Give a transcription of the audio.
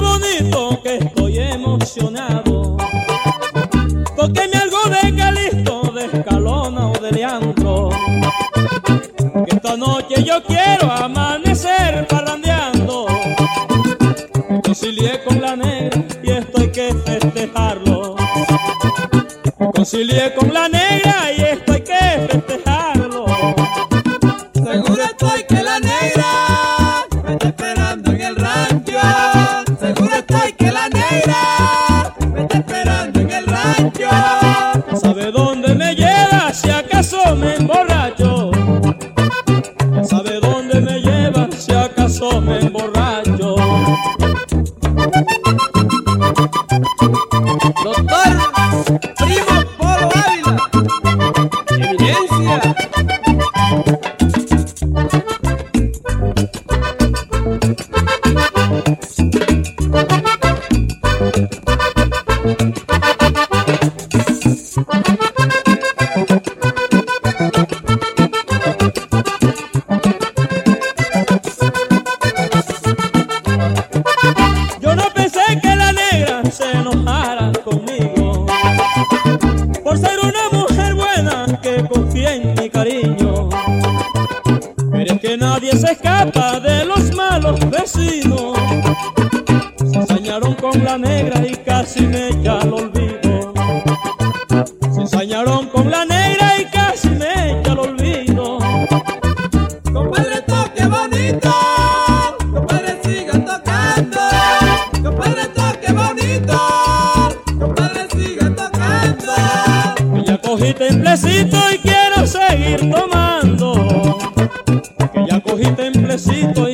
bonito que estoy emocionado. Porque me algo de Calixto, de Escalona o de Leandro. Esta noche yo quiero amanecer parrandeando. Concilié con la negra y esto hay que festejarlo. Concilié con la negra y esto hay que festejarlo. En el rancho. ¿Sabe dónde me lleva si acaso me emborracho? ¿Sabe dónde me lleva si acaso me emborracho? Doctor por ser una mujer buena que confía en mi cariño. Pero es que nadie se escapa de los malos vecinos. Se ensañaron con la negra y casi me echa necesito